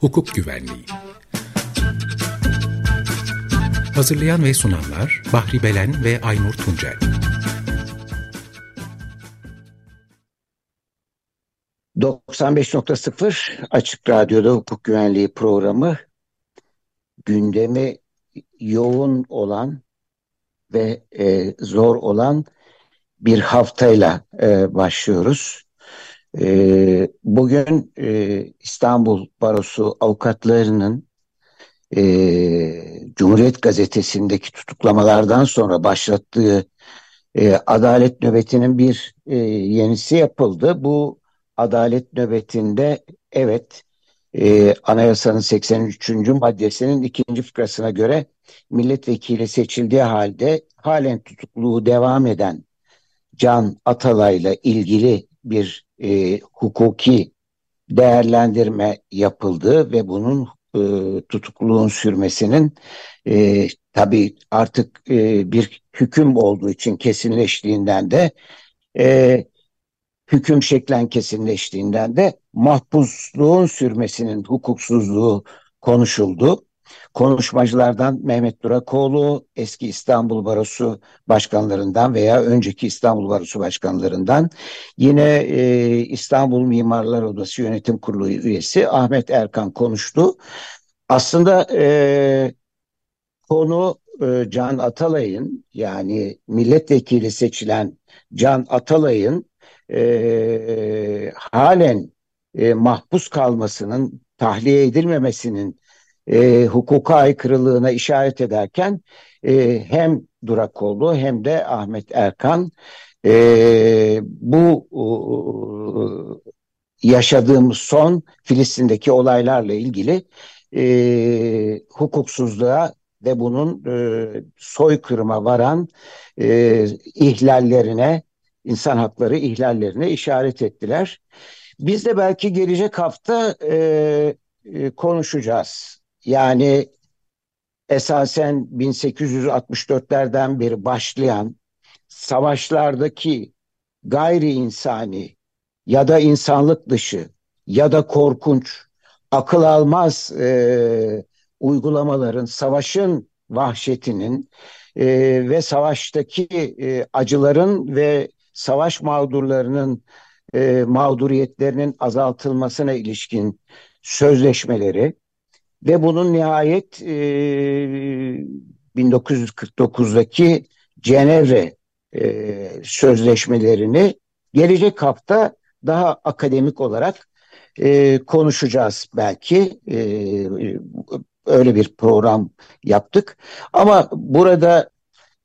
hukuk güvenliği. Hazırlayan ve sunanlar Bahri Belen ve Aynur Tuncel. 95.0 Açık Radyo'da hukuk güvenliği programı gündemi yoğun olan ve e, zor olan bir haftayla e, başlıyoruz. E, bugün e, İstanbul Barosu avukatlarının e, Cumhuriyet Gazetesi'ndeki tutuklamalardan sonra başlattığı e, adalet nöbetinin bir e, yenisi yapıldı. Bu adalet nöbetinde evet e, anayasanın 83. maddesinin ikinci fıkrasına göre milletvekili seçildiği halde halen tutukluğu devam eden Can Atalay'la ilgili bir e, hukuki değerlendirme yapıldı ve bunun e, tutukluluğun sürmesinin e, tabii artık e, bir hüküm olduğu için kesinleştiğinden de e, hüküm şeklen kesinleştiğinden de mahpusluğun sürmesinin hukuksuzluğu konuşuldu. Konuşmacılardan Mehmet Durakoğlu, eski İstanbul Barosu başkanlarından veya önceki İstanbul Barosu başkanlarından, yine e, İstanbul Mimarlar Odası Yönetim Kurulu üyesi Ahmet Erkan konuştu. Aslında e, konu e, Can Atalay'ın yani milletvekili seçilen Can Atalay'ın e, halen e, mahpus kalmasının, tahliye edilmemesinin e, hukuka aykırılığına işaret ederken e, hem Durakoğlu hem de Ahmet Erkan e, bu e, yaşadığımız son Filistin'deki olaylarla ilgili e, hukuksuzluğa ve bunun e, soykırıma varan e, ihlallerine insan hakları ihlallerine işaret ettiler. Biz de belki gelecek hafta e, e, konuşacağız. Yani esasen 1864'lerden beri başlayan savaşlardaki gayri insani ya da insanlık dışı ya da korkunç, akıl almaz e, uygulamaların, savaşın vahşetinin e, ve savaştaki e, acıların ve savaş mağdurlarının e, mağduriyetlerinin azaltılmasına ilişkin sözleşmeleri ve bunun nihayet e, 1949'daki Cenevre e, sözleşmelerini gelecek hafta daha akademik olarak e, konuşacağız belki. E, öyle bir program yaptık. Ama burada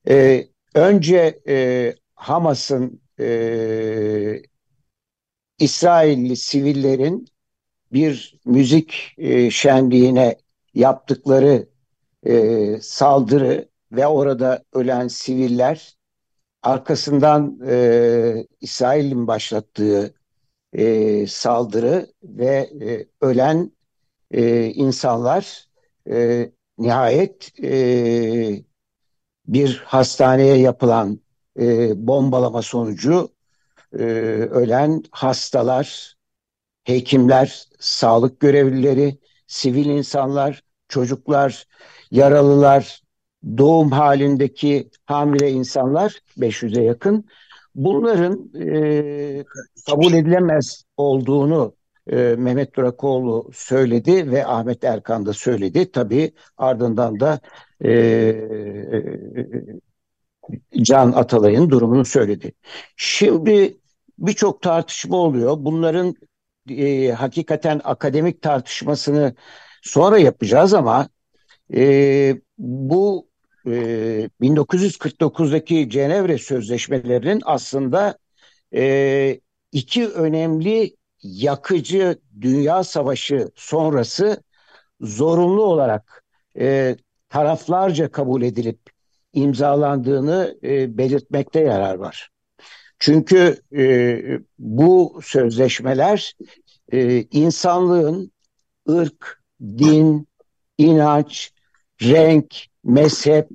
e, önce e, Hamas'ın e, İsrailli sivillerin bir müzik e, şenliğine yaptıkları e, saldırı ve orada ölen siviller arkasından e, İsrail'in başlattığı e, saldırı ve e, ölen e, insanlar e, nihayet e, bir hastaneye yapılan e, bombalama sonucu e, ölen hastalar, hekimler, sağlık görevlileri, sivil insanlar, çocuklar, yaralılar, doğum halindeki hamile insanlar 500'e yakın. Bunların e, kabul edilemez olduğunu e, Mehmet Durakoğlu söyledi ve Ahmet Erkan da söyledi. Tabii ardından da e, Can Atalay'ın durumunu söyledi. Şimdi birçok tartışma oluyor. Bunların e, hakikaten akademik tartışmasını sonra yapacağız ama e, bu e, 1949'daki Cenevre Sözleşmelerinin aslında e, iki önemli yakıcı dünya savaşı sonrası zorunlu olarak e, taraflarca kabul edilip imzalandığını e, belirtmekte yarar var. Çünkü e, bu sözleşmeler e, insanlığın ırk, din, inanç, renk, mezhep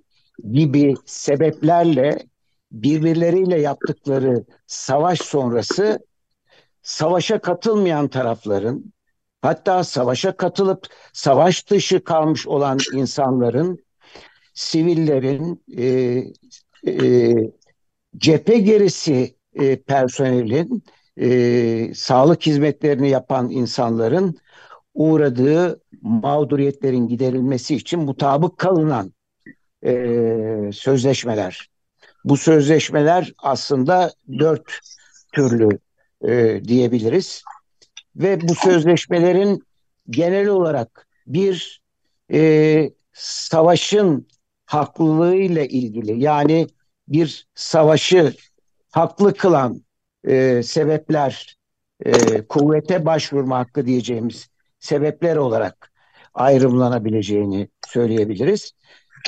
gibi sebeplerle birbirleriyle yaptıkları savaş sonrası savaşa katılmayan tarafların hatta savaşa katılıp savaş dışı kalmış olan insanların, sivillerin, e, e, cephe gerisi e, personelin, e, sağlık hizmetlerini yapan insanların uğradığı mağduriyetlerin giderilmesi için mutabık kalınan e, sözleşmeler. Bu sözleşmeler aslında dört türlü e, diyebiliriz. Ve bu sözleşmelerin genel olarak bir e, savaşın haklılığıyla ilgili yani bir savaşı haklı kılan e, sebepler, e, kuvvete başvurma hakkı diyeceğimiz sebepler olarak ayrımlanabileceğini söyleyebiliriz.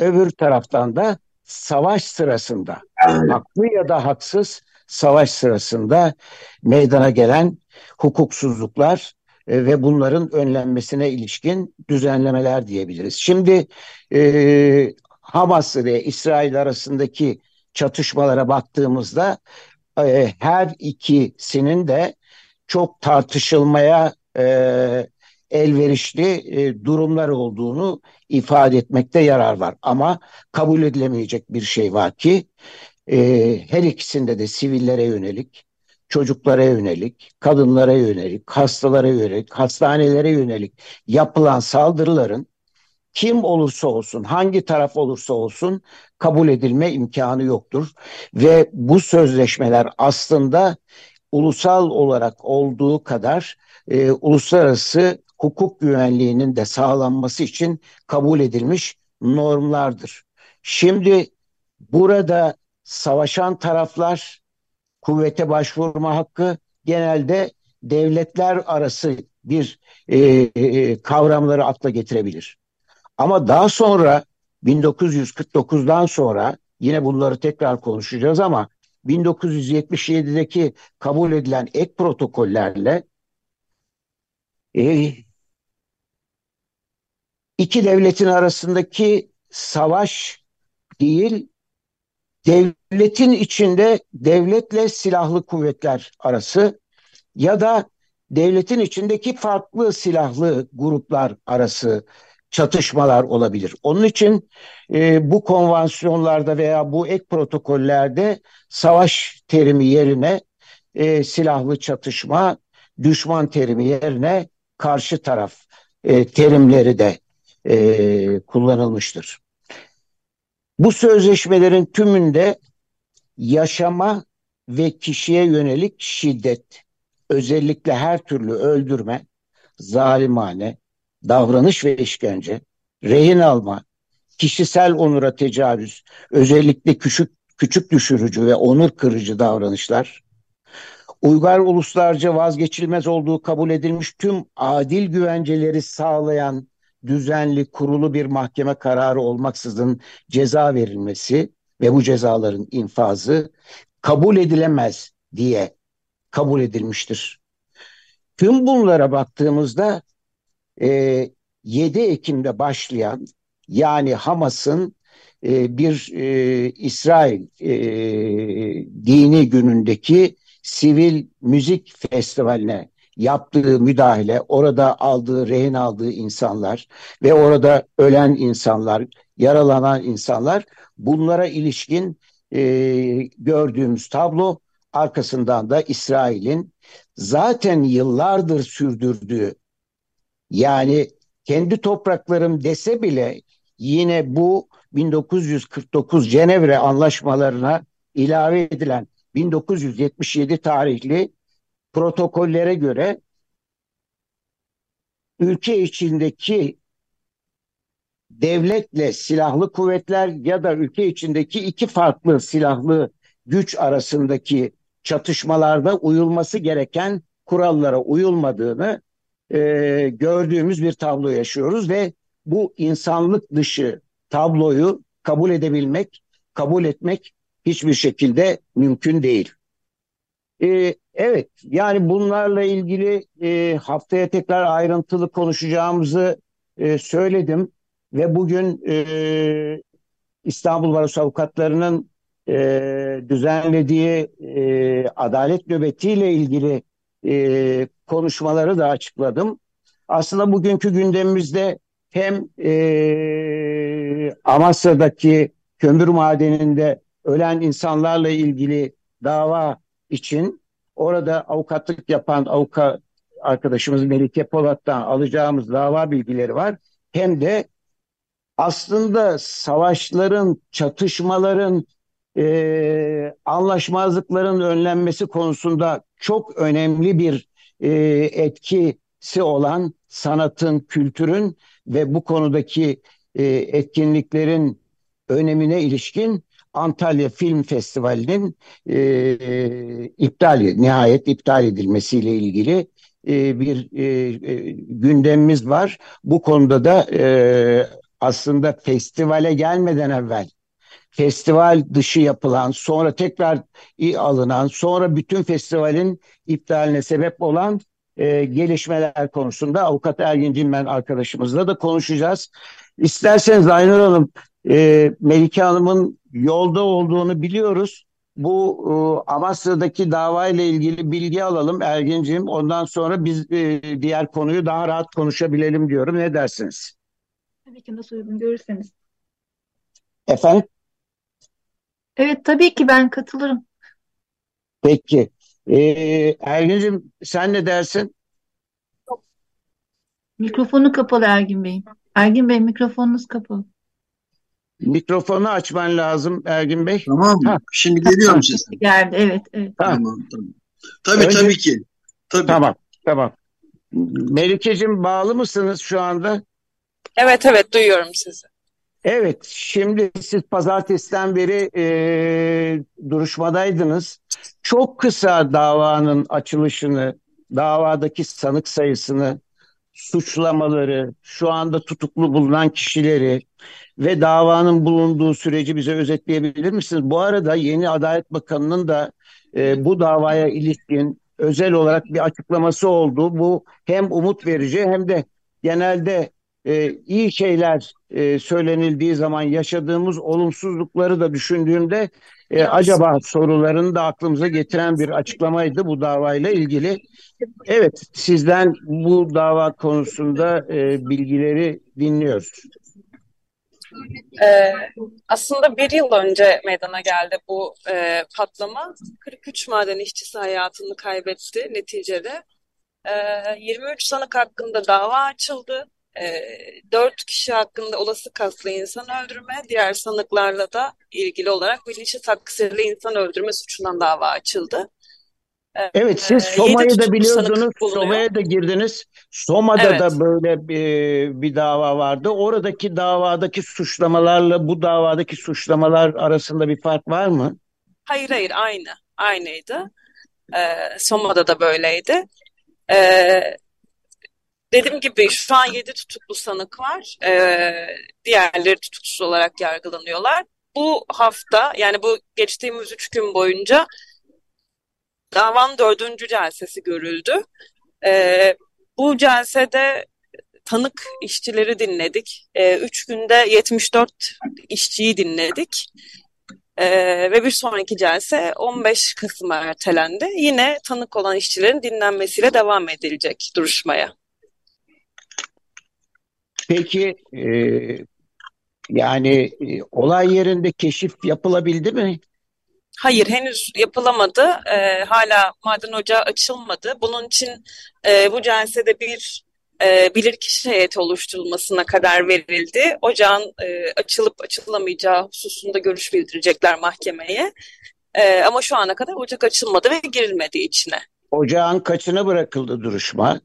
Öbür taraftan da savaş sırasında haklı ya da haksız savaş sırasında meydana gelen hukuksuzluklar e, ve bunların önlenmesine ilişkin düzenlemeler diyebiliriz. Şimdi e, Hamas ve İsrail arasındaki çatışmalara baktığımızda e, her ikisinin de çok tartışılmaya e, elverişli e, durumlar olduğunu ifade etmekte yarar var. Ama kabul edilemeyecek bir şey var ki e, her ikisinde de sivillere yönelik, çocuklara yönelik, kadınlara yönelik, hastalara yönelik, hastanelere yönelik yapılan saldırıların kim olursa olsun, hangi taraf olursa olsun kabul edilme imkanı yoktur. Ve bu sözleşmeler aslında ulusal olarak olduğu kadar e, uluslararası hukuk güvenliğinin de sağlanması için kabul edilmiş normlardır. Şimdi burada savaşan taraflar kuvvete başvurma hakkı genelde devletler arası bir e, e, kavramları akla getirebilir. Ama daha sonra 1949'dan sonra yine bunları tekrar konuşacağız ama 1977'deki kabul edilen ek protokollerle e, iki devletin arasındaki savaş değil, devletin içinde devletle silahlı kuvvetler arası ya da devletin içindeki farklı silahlı gruplar arası çatışmalar olabilir. Onun için e, bu konvansiyonlarda veya bu ek protokollerde savaş terimi yerine e, silahlı çatışma, düşman terimi yerine karşı taraf e, terimleri de e, kullanılmıştır. Bu sözleşmelerin tümünde yaşama ve kişiye yönelik şiddet, özellikle her türlü öldürme, zalimane, davranış ve işkence, rehin alma, kişisel onura tecavüz, özellikle küçük küçük düşürücü ve onur kırıcı davranışlar, uygar uluslarca vazgeçilmez olduğu kabul edilmiş tüm adil güvenceleri sağlayan düzenli kurulu bir mahkeme kararı olmaksızın ceza verilmesi ve bu cezaların infazı kabul edilemez diye kabul edilmiştir. Tüm bunlara baktığımızda e, 7 Ekim'de başlayan yani Hamas'ın e, bir e, İsrail e, dini günündeki sivil müzik festivaline yaptığı müdahale, orada aldığı, rehin aldığı insanlar ve orada ölen insanlar, yaralanan insanlar bunlara ilişkin e, gördüğümüz tablo arkasından da İsrail'in zaten yıllardır sürdürdüğü yani kendi topraklarım dese bile yine bu 1949 Cenevre anlaşmalarına ilave edilen 1977 tarihli protokollere göre ülke içindeki devletle silahlı kuvvetler ya da ülke içindeki iki farklı silahlı güç arasındaki çatışmalarda uyulması gereken kurallara uyulmadığını e, gördüğümüz bir tablo yaşıyoruz ve bu insanlık dışı tabloyu kabul edebilmek, kabul etmek hiçbir şekilde mümkün değil. E, evet, yani bunlarla ilgili e, haftaya tekrar ayrıntılı konuşacağımızı e, söyledim ve bugün e, İstanbul Barosu Avukatları'nın e, düzenlediği e, adalet nöbetiyle ilgili e, konuşmaları da açıkladım. aslında bugünkü gündemimizde hem e, Amasya'daki kömür madeninde ölen insanlarla ilgili dava için orada avukatlık yapan avukat arkadaşımız Melike Polat'tan alacağımız dava bilgileri var. Hem de aslında savaşların, çatışmaların, e, anlaşmazlıkların önlenmesi konusunda çok önemli bir e, etkisi olan sanatın, kültürün ve bu konudaki e, etkinliklerin önemine ilişkin Antalya Film Festivali'nin e, iptal nihayet iptal edilmesiyle ilgili e, bir e, e, gündemimiz var. Bu konuda da e, aslında festivale gelmeden evvel festival dışı yapılan, sonra tekrar alınan, sonra bütün festivalin iptaline sebep olan e, gelişmeler konusunda Avukat Ergin Cilmen arkadaşımızla da konuşacağız. İsterseniz Aynur Hanım, e, Melike Hanım'ın yolda olduğunu biliyoruz. Bu e, Amasya'daki davayla ilgili bilgi alalım Ergin'ciğim. Ondan sonra biz e, diğer konuyu daha rahat konuşabilelim diyorum. Ne dersiniz? Tabii ki nasıl uygun görürseniz. Efendim? Evet tabii ki ben katılırım. Peki. Ee, Ergin'cim sen ne dersin? Mikrofonu kapalı Ergin Bey'in. Ergin Bey mikrofonunuz kapalı. Mikrofonu açman lazım Ergin Bey. Tamam. Ha. Şimdi geliyorum sesim. Geldi evet evet. Tamam, tamam. Tabii Önce- tabii ki. Tabii. Tamam, tamam. Melike'cim bağlı mısınız şu anda? Evet evet duyuyorum sizi. Evet, şimdi siz pazartesiden beri e, duruşmadaydınız. Çok kısa davanın açılışını, davadaki sanık sayısını, suçlamaları, şu anda tutuklu bulunan kişileri ve davanın bulunduğu süreci bize özetleyebilir misiniz? Bu arada yeni Adalet Bakanı'nın da e, bu davaya ilişkin özel olarak bir açıklaması oldu. Bu hem umut verici hem de genelde e, iyi şeyler e, söylenildiği zaman yaşadığımız olumsuzlukları da düşündüğümde e, acaba sorularını da aklımıza getiren bir açıklamaydı bu davayla ilgili. Evet, sizden bu dava konusunda e, bilgileri dinliyoruz. Ee, aslında bir yıl önce meydana geldi bu e, patlama. 43 maden işçisi hayatını kaybetti neticede. Ee, 23 sanık hakkında dava açıldı. Ee, 4 kişi hakkında olası kaslı insan öldürme, diğer sanıklarla da ilgili olarak bilinçli taksirli insan öldürme suçundan dava açıldı. Evet, siz Ee, Soma'yı da biliyordunuz. Soma'ya da girdiniz. Soma'da Evet. da böyle bir, bir dava vardı. Oradaki davadaki suçlamalarla bu davadaki suçlamalar arasında bir fark var mı? Hayır hayır aynı. Aynıydı. Ee, Soma'da da böyleydi. Ee, dediğim gibi şu an 7 tutuklu sanık var. Ee, diğerleri tutuksuz olarak yargılanıyorlar. Bu hafta yani bu geçtiğimiz 3 gün boyunca davanın dördüncü celsesi görüldü. Ee, bu celsede tanık işçileri dinledik. Ee, üç günde 74 işçiyi dinledik. Ee, ve bir sonraki celse 15 Kasım'a ertelendi. Yine tanık olan işçilerin dinlenmesiyle devam edilecek duruşmaya. Peki e, yani e, olay yerinde keşif yapılabildi mi? Hayır, henüz yapılamadı. Ee, hala maden ocağı açılmadı. Bunun için e, bu celsede bir e, bilirkişi heyeti oluşturulmasına karar verildi. Ocağın e, açılıp açılamayacağı hususunda görüş bildirecekler mahkemeye. E, ama şu ana kadar ocak açılmadı ve girilmedi içine. Ocağın kaçına bırakıldı duruşma?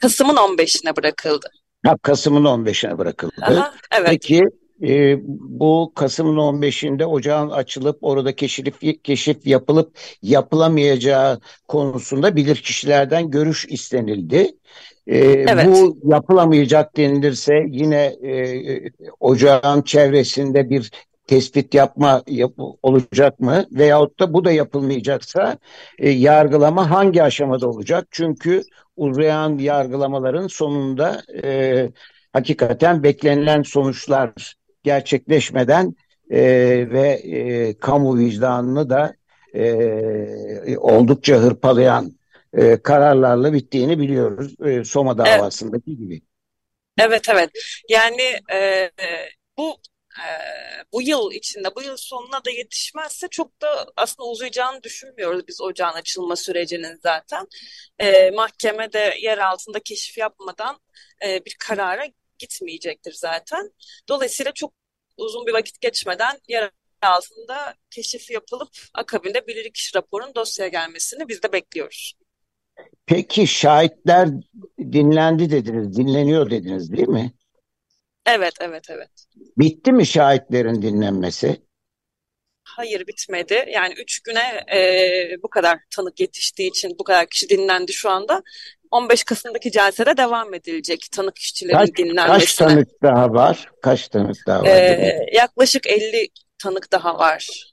Kasım'ın 15'ine bırakıldı. Ha, Kasım'ın 15'ine bırakıldı. Aha, evet. Peki e, bu Kasım'ın 15'inde ocağın açılıp orada keşif, keşif yapılıp yapılamayacağı konusunda bilirkişilerden görüş istenildi. E, Evet. Bu yapılamayacak denilirse yine e, ocağın çevresinde bir tespit yapma yap- olacak mı? Veyahut da bu da yapılmayacaksa e, yargılama hangi aşamada olacak? Çünkü uzayan yargılamaların sonunda e, hakikaten beklenilen sonuçlar gerçekleşmeden e, ve e, kamu vicdanını da e, oldukça hırpalayan e, kararlarla bittiğini biliyoruz. E, Soma Evet. davasındaki gibi. Evet evet. Yani e, bu bu yıl içinde, bu yıl sonuna da yetişmezse çok da aslında uzayacağını düşünmüyoruz biz ocağın açılma sürecinin zaten. E, mahkemede yer altında keşif yapmadan e, bir karara gitmeyecektir zaten. Dolayısıyla çok uzun bir vakit geçmeden yer altında keşif yapılıp akabinde bilirkişi raporunun dosyaya gelmesini biz de bekliyoruz. Peki şahitler dinlendi dediniz, dinleniyor dediniz değil mi? Evet, evet, evet. Bitti mi şahitlerin dinlenmesi? Hayır bitmedi. Yani üç güne e, bu kadar tanık yetiştiği için bu kadar kişi dinlendi şu anda. 15 Kasım'daki celsede devam edilecek tanık işçilerin Kaç, kaç dinlenmesine. tanık daha var? Kaç tanık daha var? E, yaklaşık 50 tanık daha var.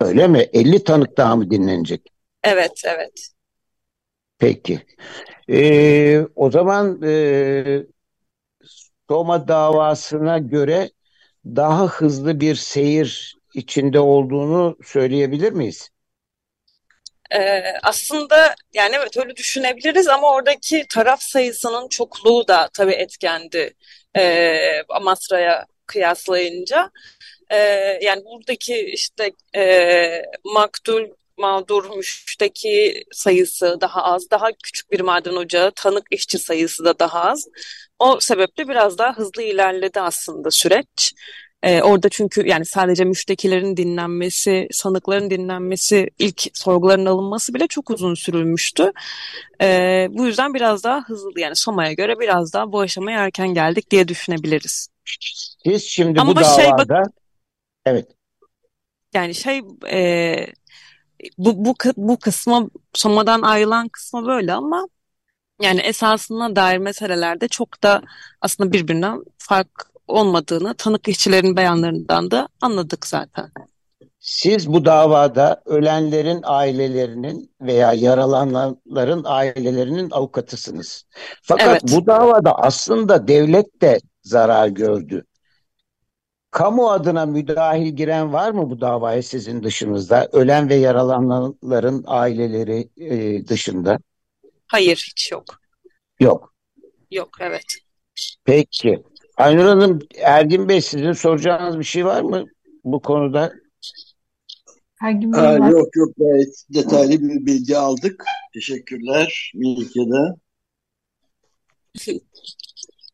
Öyle mi? 50 tanık daha mı dinlenecek? Evet, evet. Peki. Ee, o zaman e, Soma davasına göre daha hızlı bir seyir içinde olduğunu söyleyebilir miyiz? Ee, aslında yani evet öyle düşünebiliriz ama oradaki taraf sayısının çokluğu da tabii etkendi ee, Amasra'ya kıyaslayınca. Ee, yani buradaki işte e, maktul, mağdur, müşteki sayısı daha az, daha küçük bir maden ocağı, tanık işçi sayısı da daha az. O sebeple biraz daha hızlı ilerledi aslında süreç. Ee, orada çünkü yani sadece müştekilerin dinlenmesi, sanıkların dinlenmesi, ilk sorguların alınması bile çok uzun sürülmüştü. Ee, bu yüzden biraz daha hızlı yani Soma'ya göre biraz daha bu aşamaya erken geldik diye düşünebiliriz. Siz şimdi bu Ama şey bak davada evet yani şey e, bu bu bu kısma Soma'dan ayrılan kısma böyle ama yani esasına dair meselelerde çok da aslında birbirinden fark olmadığını tanık işçilerin beyanlarından da anladık zaten. siz bu davada ölenlerin ailelerinin veya yaralananların ailelerinin avukatısınız. Fakat Evet. bu davada aslında devlet de zarar gördü. Kamu adına müdahil giren var mı bu davaya sizin dışınızda? Ölen ve yaralananların aileleri e, dışında? Hayır hiç yok. Yok. Yok evet. Peki. Aynur Hanım, Ergin Bey sizin soracağınız bir şey var mı bu konuda? Ergin Bey Aa, var. yok yok gayet detaylı bir bilgi aldık. Teşekkürler Melike'de.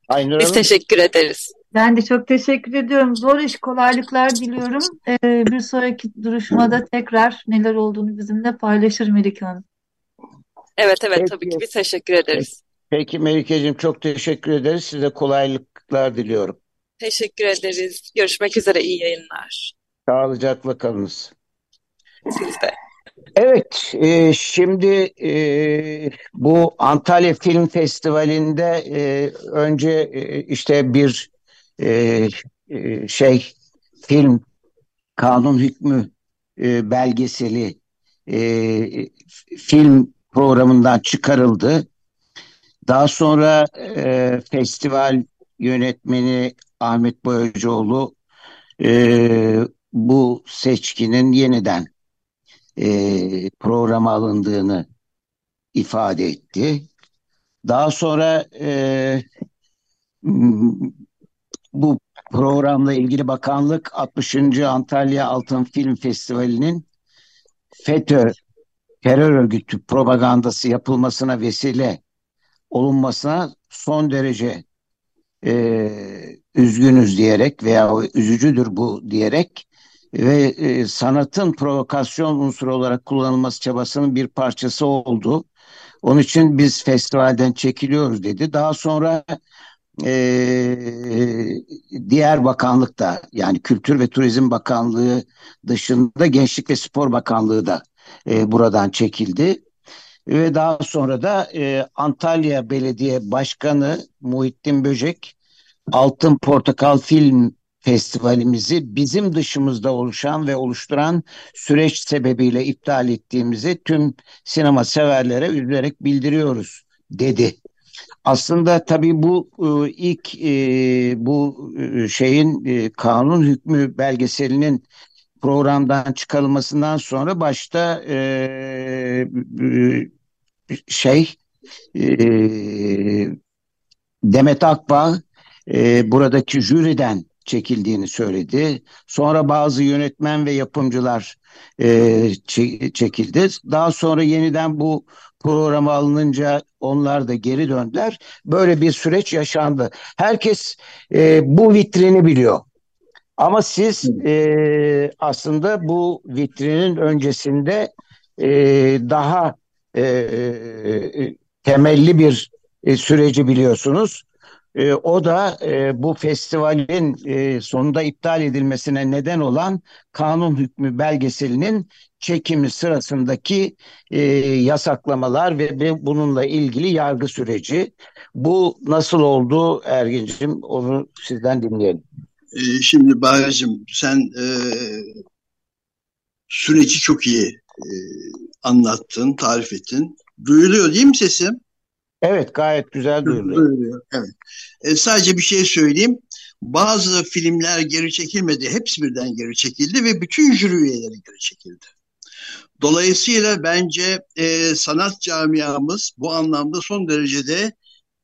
Aynur Biz Hanım? teşekkür ederiz. Ben de çok teşekkür ediyorum. Zor iş, kolaylıklar diliyorum. Ee, bir sonraki duruşmada tekrar neler olduğunu bizimle paylaşır Melike Hanım. Evet evet tabii Peki. ki biz teşekkür ederiz. Peki Melike'ciğim çok teşekkür ederiz. Size kolaylıklar diliyorum. Teşekkür ederiz. Görüşmek üzere. iyi yayınlar. Sağlıcakla kalınız. Siz de. Evet, e, şimdi e, bu Antalya Film Festivali'nde e, önce e, işte bir e, e, şey film kanun hükmü e, belgeseli e, film programından çıkarıldı. Daha sonra e, festival yönetmeni Ahmet Boyacıoğlu e, bu seçkinin yeniden e, programa alındığını ifade etti. Daha sonra e, bu programla ilgili bakanlık 60. Antalya Altın Film Festivali'nin FETÖ terör örgütü propagandası yapılmasına vesile olunmasına son derece e, üzgünüz diyerek veya üzücüdür bu diyerek ve e, sanatın provokasyon unsuru olarak kullanılması çabasının bir parçası oldu. Onun için biz festivalden çekiliyoruz dedi. Daha sonra e, diğer bakanlık da yani Kültür ve Turizm Bakanlığı dışında Gençlik ve Spor Bakanlığı da e, buradan çekildi. Ve daha sonra da e, Antalya Belediye Başkanı Muhittin Böcek Altın Portakal Film Festivalimizi bizim dışımızda oluşan ve oluşturan süreç sebebiyle iptal ettiğimizi tüm sinema severlere üzülerek bildiriyoruz dedi. Aslında tabii bu e, ilk e, bu e, şeyin kanun hükmü belgeselinin programdan çıkarılmasından sonra başta şey Demet Akbağ buradaki jüriden çekildiğini söyledi. Sonra bazı yönetmen ve yapımcılar e, çekildi. Daha sonra yeniden bu programa alınınca onlar da geri döndüler. Böyle bir süreç yaşandı. Herkes e, bu vitrini biliyor. Ama siz e, aslında bu vitrinin öncesinde e, daha e, e, temelli bir e, süreci biliyorsunuz. E, o da e, bu festivalin e, sonunda iptal edilmesine neden olan kanun hükmü belgeselinin çekimi sırasındaki e, yasaklamalar ve, ve bununla ilgili yargı süreci. Bu nasıl oldu Ergin'cim? Onu sizden dinleyelim. E, şimdi Bahar'cığım sen e, süreci çok iyi e, anlattın, tarif ettin. Duyuluyor değil mi sesim? Evet gayet güzel duyuluyor. Evet. E, sadece bir şey söyleyeyim. Bazı filmler geri çekilmedi. Hepsi birden geri çekildi ve bütün jüri üyeleri geri çekildi. Dolayısıyla bence e, sanat camiamız bu anlamda son derecede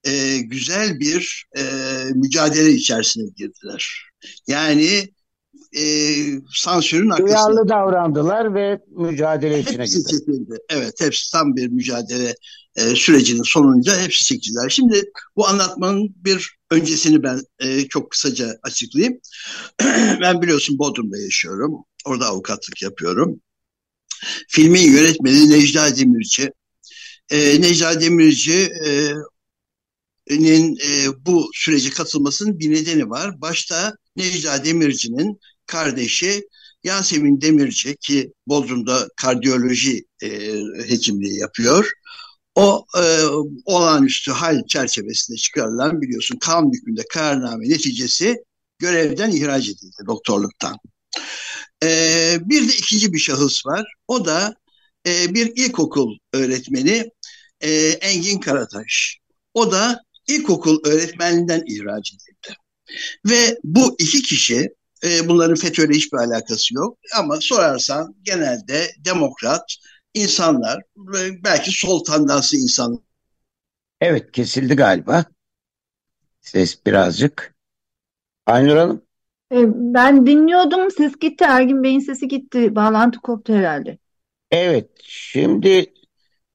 e, güzel bir e, mücadele içerisine girdiler. Yani e, sansürün arkasında. Duyarlı davrandılar ve mücadele içine hepsi çekildi. Evet hepsi tam bir mücadele e, sürecinin sonunca hepsi çekildiler. Şimdi bu anlatmanın bir öncesini ben e, çok kısaca açıklayayım. ben biliyorsun Bodrum'da yaşıyorum. Orada avukatlık yapıyorum. Filmin yönetmeni Necla Demirci. E, Necla Demirci e, nin e, bu sürece katılmasının bir nedeni var. Başta Necla Demirci'nin kardeşi Yasemin Demirci ki Bodrum'da kardiyoloji e, hekimliği yapıyor. O e, olağanüstü hal çerçevesinde çıkarılan biliyorsun kanun hükmünde kararname neticesi görevden ihraç edildi doktorluktan. E, bir de ikinci bir şahıs var. O da e, bir ilkokul öğretmeni e, Engin Karataş. O da ilkokul öğretmeninden ihraç edildi. Ve bu iki kişi e, bunların FETÖ'yle hiçbir alakası yok. Ama sorarsan genelde demokrat insanlar, belki sol tandanslı insanlar. Evet kesildi galiba. Ses birazcık. Aynur Hanım. E, ben dinliyordum. Ses gitti. Ergin Bey'in sesi gitti. Bağlantı koptu herhalde. Evet. Şimdi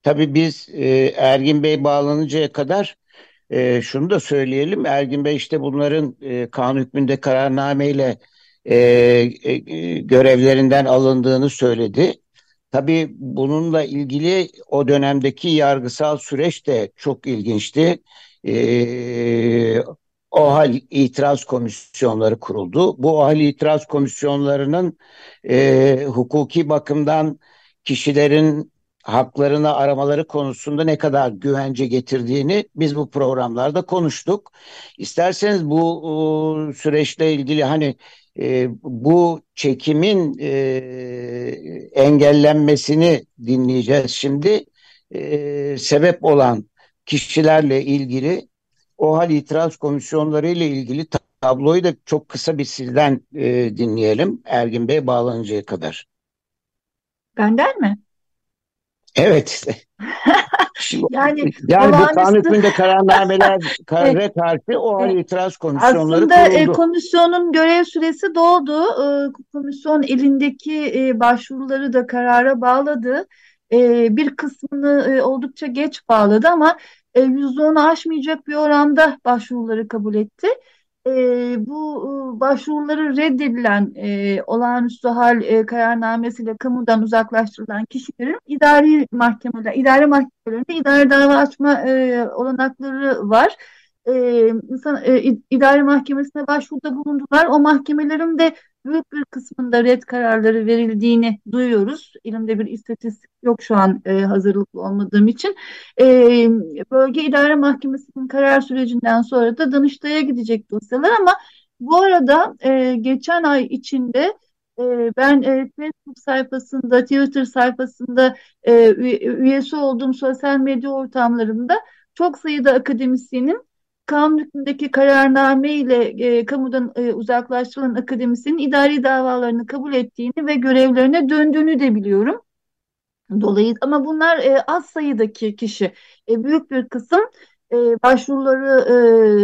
tabii biz e, Ergin Bey bağlanıncaya kadar e, şunu da söyleyelim. Ergin Bey işte bunların e, kanun hükmünde kararnameyle e, e, görevlerinden alındığını söyledi. Tabii bununla ilgili o dönemdeki yargısal süreç de çok ilginçti. E, OHAL itiraz komisyonları kuruldu. Bu OHAL itiraz komisyonlarının e, hukuki bakımdan kişilerin haklarını aramaları konusunda ne kadar güvence getirdiğini biz bu programlarda konuştuk. İsterseniz bu e, süreçle ilgili hani e, bu çekimin e, engellenmesini dinleyeceğiz şimdi. E, sebep olan kişilerle ilgili o hal itiraz komisyonları ile ilgili tabloyu da çok kısa bir sizden e, dinleyelim. Ergin Bey bağlanıncaya kadar. Benden mi? Evet. yani yani bu kanun hükmünde kararnameler karara karşı o hal itiraz komisyonları Aslında e, kuruldu. komisyonun görev süresi doldu. E, komisyon elindeki e, başvuruları da karara bağladı. Bir kısmını oldukça geç bağladı ama %10'u aşmayacak bir oranda başvuruları kabul etti e, bu başvuruları reddedilen e, olağanüstü hal e, kararnamesiyle kamudan uzaklaştırılan kişilerin idari mahkemeler, idare mahkemelerinde idare dava açma e, olanakları var. E, insan, e, idare mahkemesine başvuruda bulundular. O mahkemelerin de büyük bir kısmında red kararları verildiğini duyuyoruz. Elimde bir istatistik yok şu an e, hazırlıklı olmadığım için. E, Bölge İdare Mahkemesi'nin karar sürecinden sonra da Danıştay'a gidecek dosyalar ama bu arada e, geçen ay içinde e, ben e, Facebook sayfasında, Twitter sayfasında e, üyesi olduğum sosyal medya ortamlarında çok sayıda akademisyenin kanun hükmündeki kararname ile e, kamudan e, uzaklaştırılan akademisyenin idari davalarını kabul ettiğini ve görevlerine döndüğünü de biliyorum. dolayı ama bunlar e, az sayıdaki kişi. E, büyük bir kısım e, başvuruları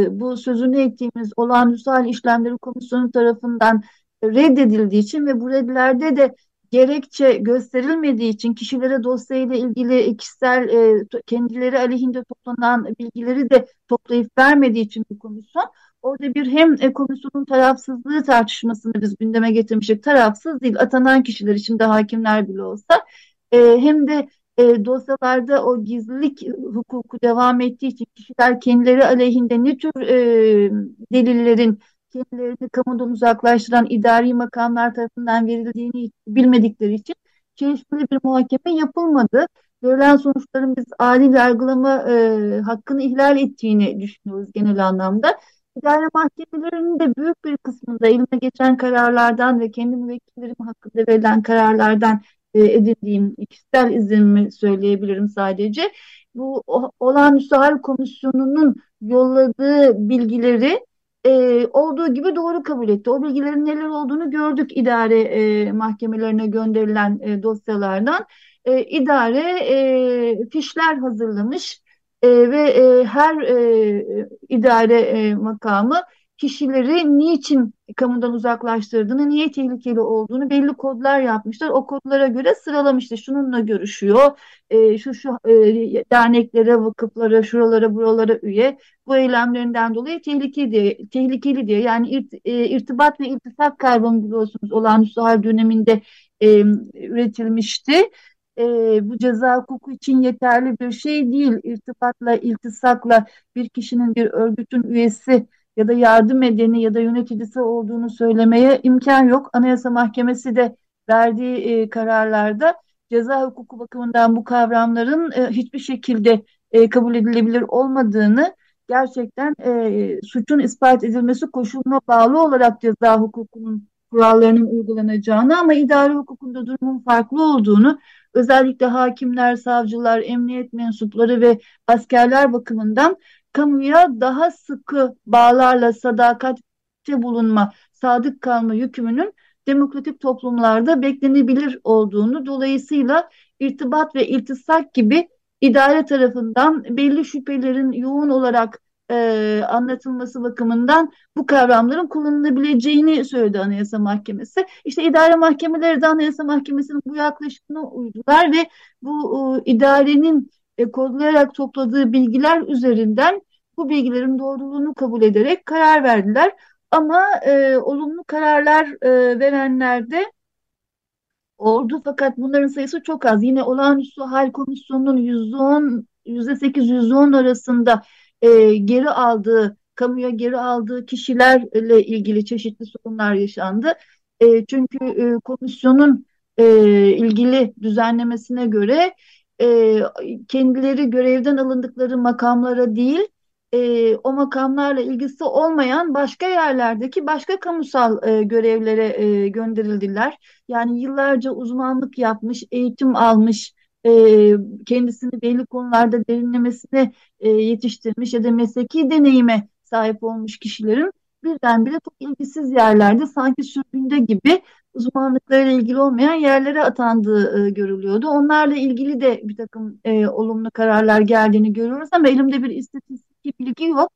e, bu sözünü ettiğimiz olağanüstü hal işlemleri komisyonu tarafından reddedildiği için ve bu reddilerde de gerekçe gösterilmediği için kişilere dosyayla ilgili kişisel e, kendileri aleyhinde toplanan bilgileri de toplayıp vermediği için bu komisyon orada bir hem e, komisyonun tarafsızlığı tartışmasını biz gündeme getirmiştik. Tarafsız değil atanan kişiler içinde hakimler bile olsa e, hem de e, dosyalarda o gizlilik hukuku devam ettiği için kişiler kendileri aleyhinde ne tür e, delillerin kendilerini kamudan uzaklaştıran idari makamlar tarafından verildiğini bilmedikleri için çelişkili bir muhakeme yapılmadı. Görülen sonuçların biz adil yargılama e, hakkını ihlal ettiğini düşünüyoruz genel anlamda. İdare mahkemelerinin de büyük bir kısmında elime geçen kararlardan ve kendi müvekkillerim hakkında verilen kararlardan e, edindiğim kişisel izlenimi söyleyebilirim sadece. Bu olağanüstü hal komisyonunun yolladığı bilgileri e, olduğu gibi doğru kabul etti. O bilgilerin neler olduğunu gördük idare e, mahkemelerine gönderilen e, dosyalardan. E, idare e, fişler hazırlamış e, ve e, her e, idare e, makamı kişileri niçin kamudan uzaklaştırdığını, niye tehlikeli olduğunu belli kodlar yapmışlar. O kodlara göre sıralamıştır. Şununla görüşüyor, e, şu şu e, derneklere, vakıflara, şuralara, buralara üye. Bu eylemlerinden dolayı tehlikeli diye, tehlikeli diye. Yani irt, e, irtibat ve iltisak kavramı biliyorsunuz olağanüstü hal döneminde e, üretilmişti. E, bu ceza hukuku için yeterli bir şey değil. İrtibatla, iltisakla bir kişinin bir örgütün üyesi ya da yardım edeni ya da yöneticisi olduğunu söylemeye imkan yok. Anayasa Mahkemesi de verdiği e, kararlarda ceza hukuku bakımından bu kavramların e, hiçbir şekilde e, kabul edilebilir olmadığını gerçekten e, suçun ispat edilmesi koşuluna bağlı olarak ceza hukukunun kurallarının uygulanacağını ama idari hukukunda durumun farklı olduğunu özellikle hakimler, savcılar, emniyet mensupları ve askerler bakımından kamuya daha sıkı bağlarla sadakatte bulunma, sadık kalma yükümünün demokratik toplumlarda beklenebilir olduğunu dolayısıyla irtibat ve iltisak gibi idare tarafından belli şüphelerin yoğun olarak e, anlatılması bakımından bu kavramların kullanılabileceğini söyledi Anayasa Mahkemesi. İşte idare mahkemeleri de Anayasa Mahkemesi'nin bu yaklaşımına uydular ve bu e, idarenin e, kodlayarak topladığı bilgiler üzerinden bu bilgilerin doğruluğunu kabul ederek karar verdiler. Ama e, olumlu kararlar e, verenlerde oldu fakat bunların sayısı çok az. Yine olağanüstü hal komisyonunun %10, %8, %10 arasında e, geri aldığı, kamuya geri aldığı kişilerle ilgili çeşitli sorunlar yaşandı. E, çünkü e, komisyonun e, ilgili düzenlemesine göre e, kendileri görevden alındıkları makamlara değil, e, o makamlarla ilgisi olmayan başka yerlerdeki başka kamusal e, görevlere e, gönderildiler. Yani yıllarca uzmanlık yapmış, eğitim almış, e, kendisini belli konularda derinlemesine e, yetiştirmiş ya da mesleki deneyime sahip olmuş kişilerin birdenbire çok ilgisiz yerlerde sanki sürgünde gibi uzmanlıklarıyla ilgili olmayan yerlere atandığı e, görülüyordu. Onlarla ilgili de bir takım e, olumlu kararlar geldiğini görüyoruz ama elimde bir istatistik bilgi yok.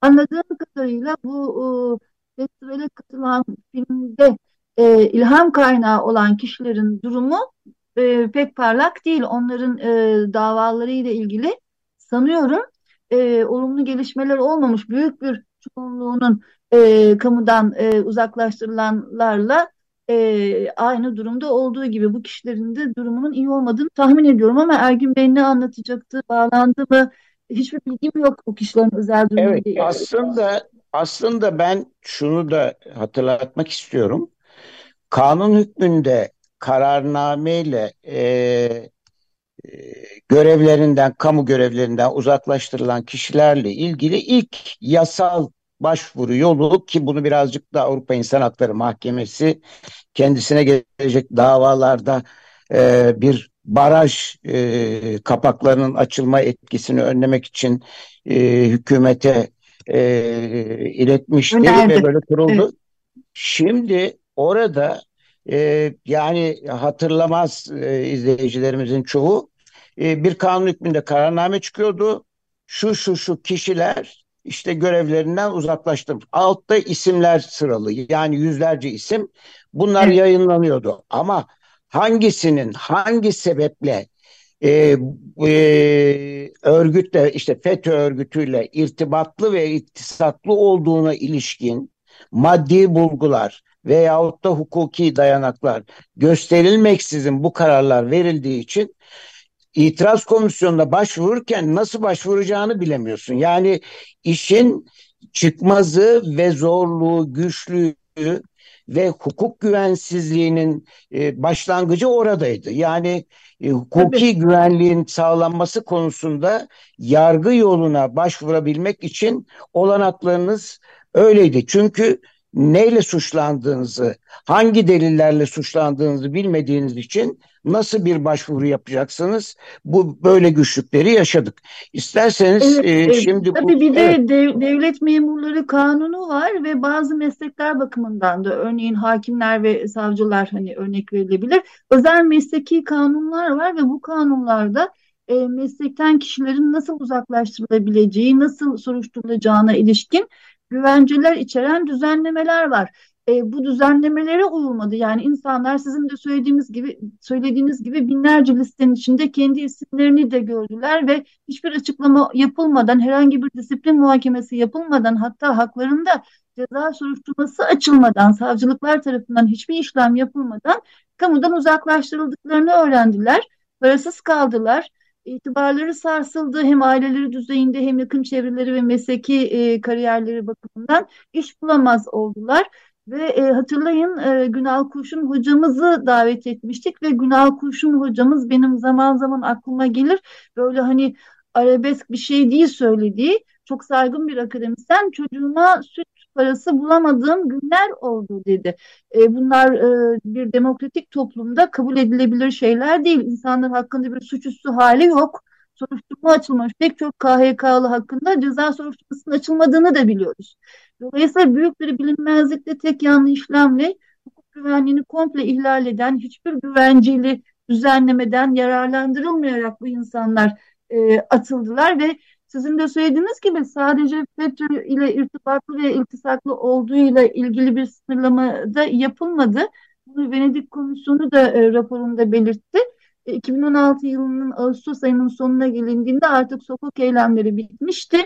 Anladığım kadarıyla bu e, festivale katılan filmde e, ilham kaynağı olan kişilerin durumu e, pek parlak değil. Onların e, davalarıyla ilgili sanıyorum e, olumlu gelişmeler olmamış. Büyük bir çoğunluğunun e, kamudan e, uzaklaştırılanlarla e, aynı durumda olduğu gibi bu kişilerin de durumunun iyi olmadığını tahmin ediyorum ama Ergün Bey ne anlatacaktı, bağlandı mı? Hiçbir bilgim yok o kişilerin özel durumu. Evet, aslında aslında ben şunu da hatırlatmak istiyorum. Kanun hükmünde kararnameyle e, e, görevlerinden, kamu görevlerinden uzaklaştırılan kişilerle ilgili ilk yasal başvuru yolu ki bunu birazcık da Avrupa İnsan Hakları Mahkemesi kendisine gelecek davalarda e, bir baraj e, kapaklarının açılma etkisini önlemek için e, hükümete e, iletmişti ve böyle kuruldu. Evet. Şimdi orada e, yani hatırlamaz e, izleyicilerimizin çoğu. E, bir kanun hükmünde kararname çıkıyordu. Şu şu şu kişiler işte görevlerinden uzaklaştım. Altta isimler sıralı yani yüzlerce isim bunlar evet. yayınlanıyordu. Ama hangisinin hangi sebeple e, e, örgütle işte FETÖ örgütüyle irtibatlı ve iktisatlı olduğuna ilişkin maddi bulgular veyahut da hukuki dayanaklar gösterilmeksizin bu kararlar verildiği için itiraz komisyonuna başvururken nasıl başvuracağını bilemiyorsun. Yani işin çıkmazı ve zorluğu, güçlüğü ve hukuk güvensizliğinin e, başlangıcı oradaydı. Yani e, hukuki Tabii. güvenliğin sağlanması konusunda yargı yoluna başvurabilmek için olanaklarınız öyleydi. Çünkü neyle suçlandığınızı, hangi delillerle suçlandığınızı bilmediğiniz için nasıl bir başvuru yapacaksınız? Bu böyle güçlükleri yaşadık. İsterseniz evet, e, şimdi tabii bu, bir de evet. dev, devlet memurları kanunu var ve bazı meslekler bakımından da örneğin hakimler ve savcılar hani örnek verilebilir. Özel mesleki kanunlar var ve bu kanunlarda e, meslekten kişilerin nasıl uzaklaştırılabileceği, nasıl soruşturulacağına ilişkin güvenceler içeren düzenlemeler var. E, bu düzenlemelere uyulmadı. Yani insanlar sizin de söylediğimiz gibi söylediğiniz gibi binlerce listenin içinde kendi isimlerini de gördüler ve hiçbir açıklama yapılmadan, herhangi bir disiplin muhakemesi yapılmadan, hatta haklarında ceza soruşturması açılmadan, savcılıklar tarafından hiçbir işlem yapılmadan kamudan uzaklaştırıldıklarını öğrendiler. Parasız kaldılar itibarları sarsıldı hem aileleri düzeyinde hem yakın çevreleri ve mesleki e, kariyerleri bakımından iş bulamaz oldular. Ve e, hatırlayın e, Günal Kurşun hocamızı davet etmiştik ve Günal Kurşun hocamız benim zaman zaman aklıma gelir böyle hani arabesk bir şey değil söylediği çok saygın bir akademisyen çocuğuma süt parası bulamadığım günler oldu dedi. E, bunlar e, bir demokratik toplumda kabul edilebilir şeyler değil. İnsanlar hakkında bir suçüstü hali yok. Soruşturma açılmış. Pek çok KHK'lı hakkında ceza soruşturmasının açılmadığını da biliyoruz. Dolayısıyla büyük bir bilinmezlikle tek yanlı işlemle hukuk güvenliğini komple ihlal eden hiçbir güvenceli düzenlemeden yararlandırılmayarak bu insanlar e, atıldılar ve sizin de söylediğiniz gibi sadece FETÖ ile irtibatlı ve iltisaklı olduğuyla ilgili bir sınırlama da yapılmadı. Bunu Venedik Komisyonu da e, raporunda belirtti. 2016 e, yılının Ağustos ayının sonuna gelindiğinde artık sokak eylemleri bitmişti.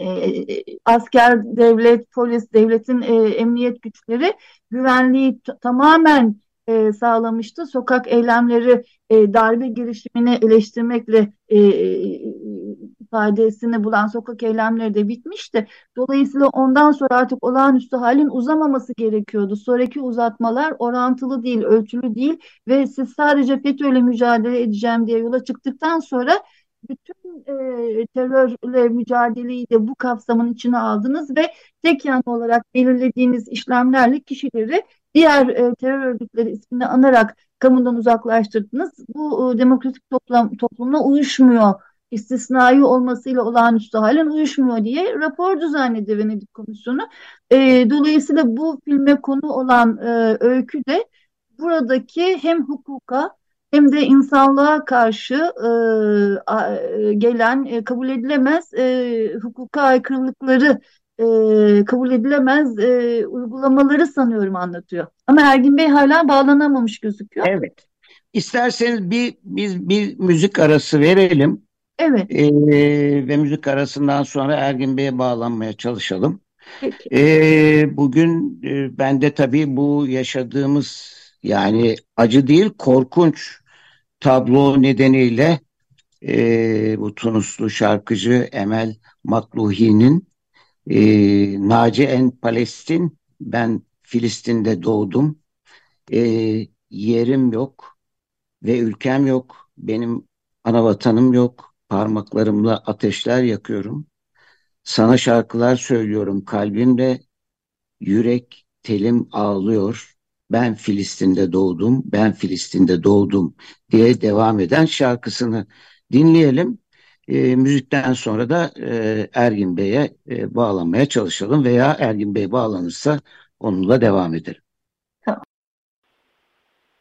E, asker, devlet, polis, devletin e, emniyet güçleri güvenliği tamamen e, sağlamıştı. Sokak eylemleri e, darbe girişimini eleştirmekle e, ifadesini bulan sokak eylemleri de bitmişti. Dolayısıyla ondan sonra artık olağanüstü halin uzamaması gerekiyordu. Sonraki uzatmalar orantılı değil, ölçülü değil ve siz sadece FETÖ'yle mücadele edeceğim diye yola çıktıktan sonra bütün e, terörle mücadeleyi de bu kapsamın içine aldınız ve tek yanlı olarak belirlediğiniz işlemlerle kişileri diğer e, terör örgütleri ismini anarak kamudan uzaklaştırdınız. Bu e, demokratik toplum, toplumla uyuşmuyor istisnai olmasıyla olağanüstü halen uyuşmuyor diye rapor düzenledi Venedik Komisyonu. E, dolayısıyla bu filme konu olan e, öykü de buradaki hem hukuka hem de insanlığa karşı e, a, gelen e, kabul edilemez e, hukuka aykırılıkları e, kabul edilemez e, uygulamaları sanıyorum anlatıyor. Ama Ergin Bey hala bağlanamamış gözüküyor. Evet. İsterseniz bir biz bir müzik arası verelim. Evet. E, ve müzik arasından sonra Ergin Bey'e bağlanmaya çalışalım. Peki. E, bugün e, ben de tabii bu yaşadığımız yani acı değil korkunç tablo nedeniyle e, bu Tunuslu şarkıcı Emel Makluhi'nin e, Naci en Palestin ben Filistin'de doğdum e, yerim yok ve ülkem yok benim ana vatanım yok Parmaklarımla ateşler yakıyorum. Sana şarkılar söylüyorum kalbimde. Yürek telim ağlıyor. Ben Filistin'de doğdum, ben Filistin'de doğdum diye devam eden şarkısını dinleyelim. E, müzikten sonra da e, Ergin Bey'e e, bağlanmaya çalışalım veya Ergin Bey bağlanırsa onunla devam edelim.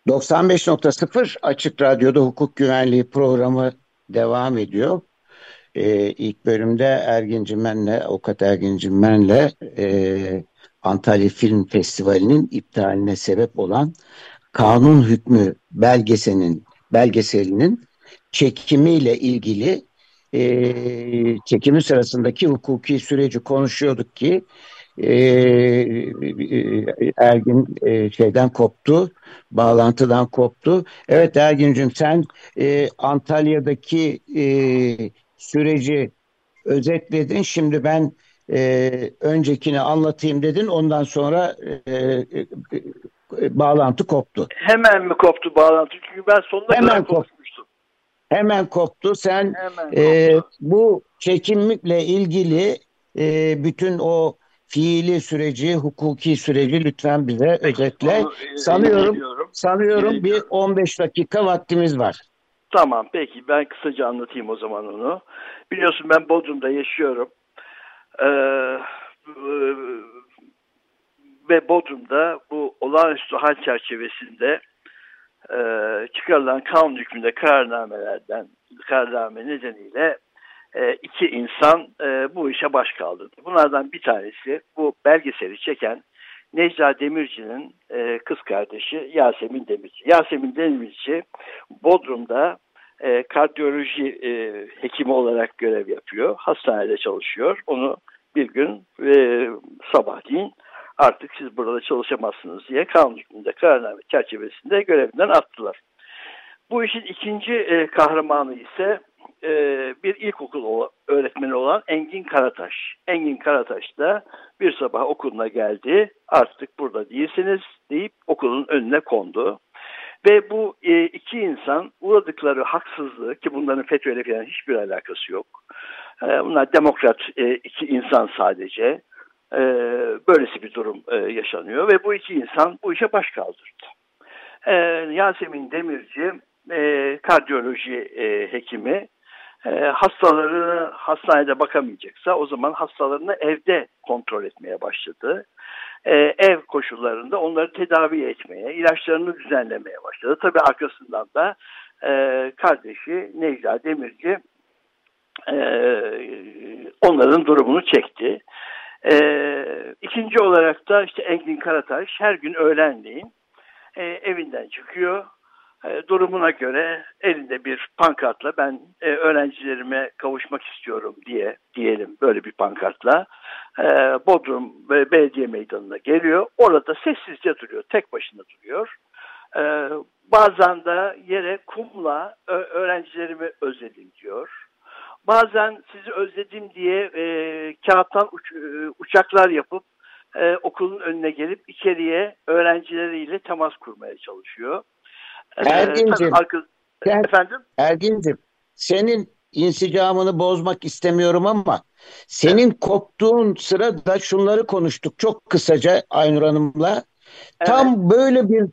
95.0 Açık Radyo'da hukuk güvenliği programı devam ediyor. Ee, ilk bölümde Ergin Cimen'le, Avukat Ergin Cimen'le e, Antalya Film Festivali'nin iptaline sebep olan Kanun Hükmü belgeselinin belgeselinin çekimiyle ilgili e, çekimi sırasındaki hukuki süreci konuşuyorduk ki e, Ergin e, şeyden koptu, bağlantıdan koptu. Evet Ergin'cim sen e, Antalya'daki e, süreci özetledin. Şimdi ben e, öncekini anlatayım dedin. Ondan sonra e, e, bağlantı koptu. Hemen mi koptu bağlantı? Çünkü ben sonuna Hemen kadar koptu. konuşmuştum. Hemen koptu. Sen Hemen e, koptu. bu çekimle ilgili e, bütün o fiili süreci, hukuki süreci lütfen bize özetle. Onu, e, Sanıyorum ediyorum. sanıyorum bir Dinliyorum. 15 dakika vaktimiz var. Tamam peki ben kısaca anlatayım o zaman onu. Biliyorsun ben Bodrum'da yaşıyorum. Ee, e, ve Bodrum'da bu olağanüstü hal çerçevesinde e, çıkarılan kanun hükmünde kararnamelerden kararname nedeniyle e, iki insan e, bu işe baş kaldırdı. Bunlardan bir tanesi bu belgeseli çeken Necla Demirci'nin e, kız kardeşi Yasemin Demirci. Yasemin Demirci Bodrum'da e, kardiyoloji hekimi olarak görev yapıyor. Hastanede çalışıyor. Onu bir gün e, sabahleyin artık siz burada çalışamazsınız diye kanun hükmünde kararname çerçevesinde görevinden attılar. Bu işin ikinci kahramanı ise e, bir ilkokul öğretmeni olan Engin Karataş. Engin Karataş da bir sabah okuluna geldi. Artık burada değilsiniz deyip okulun önüne kondu. Ve bu e, iki insan uğradıkları haksızlığı ki bunların FETÖ'yle falan hiçbir alakası yok. E, bunlar demokrat e, iki insan sadece. E, böylesi bir durum e, yaşanıyor ve bu iki insan bu işe baş kaldırdı. E, Yasemin Demirci e, kardiyoloji e, hekimi e, hastalarını hastanede bakamayacaksa o zaman hastalarını evde kontrol etmeye başladı. E, ev koşullarında onları tedavi etmeye, ilaçlarını düzenlemeye başladı. Tabii arkasından da e, kardeşi Necla Demirci e, onların durumunu çekti. E, ikinci olarak da işte Engin Karataş her gün öğlenleyin e, evinden çıkıyor. E, durumuna göre elinde bir pankartla ben e, öğrencilerime kavuşmak istiyorum diye diyelim böyle bir pankartla e, Bodrum ve Belediye Meydanı'na geliyor. Orada sessizce duruyor, tek başına duruyor. E, bazen de yere kumla ö- öğrencilerimi özledim diyor. Bazen sizi özledim diye e, kağıttan uç- e, uçaklar yapıp e, okulun önüne gelip içeriye öğrencileriyle temas kurmaya çalışıyor. E, Ergin'cim, sen- Efendim? Ergin'cim senin insicamını bozmak istemiyorum ama senin koptuğun sırada şunları konuştuk çok kısaca Aynur Hanım'la. Tam böyle bir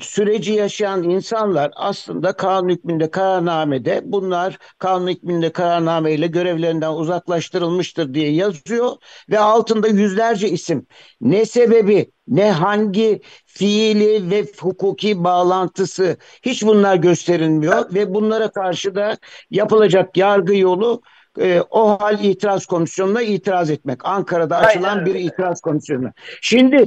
süreci yaşayan insanlar aslında kanun hükmünde kararnamede bunlar kanun hükmünde kararnameyle görevlerinden uzaklaştırılmıştır diye yazıyor ve altında yüzlerce isim. Ne sebebi ne hangi fiili ve hukuki bağlantısı hiç bunlar gösterilmiyor ve bunlara karşı da yapılacak yargı yolu e, o hal itiraz komisyonuna itiraz etmek. Ankara'da Aynen açılan bir öyle. itiraz komisyonu. Şimdi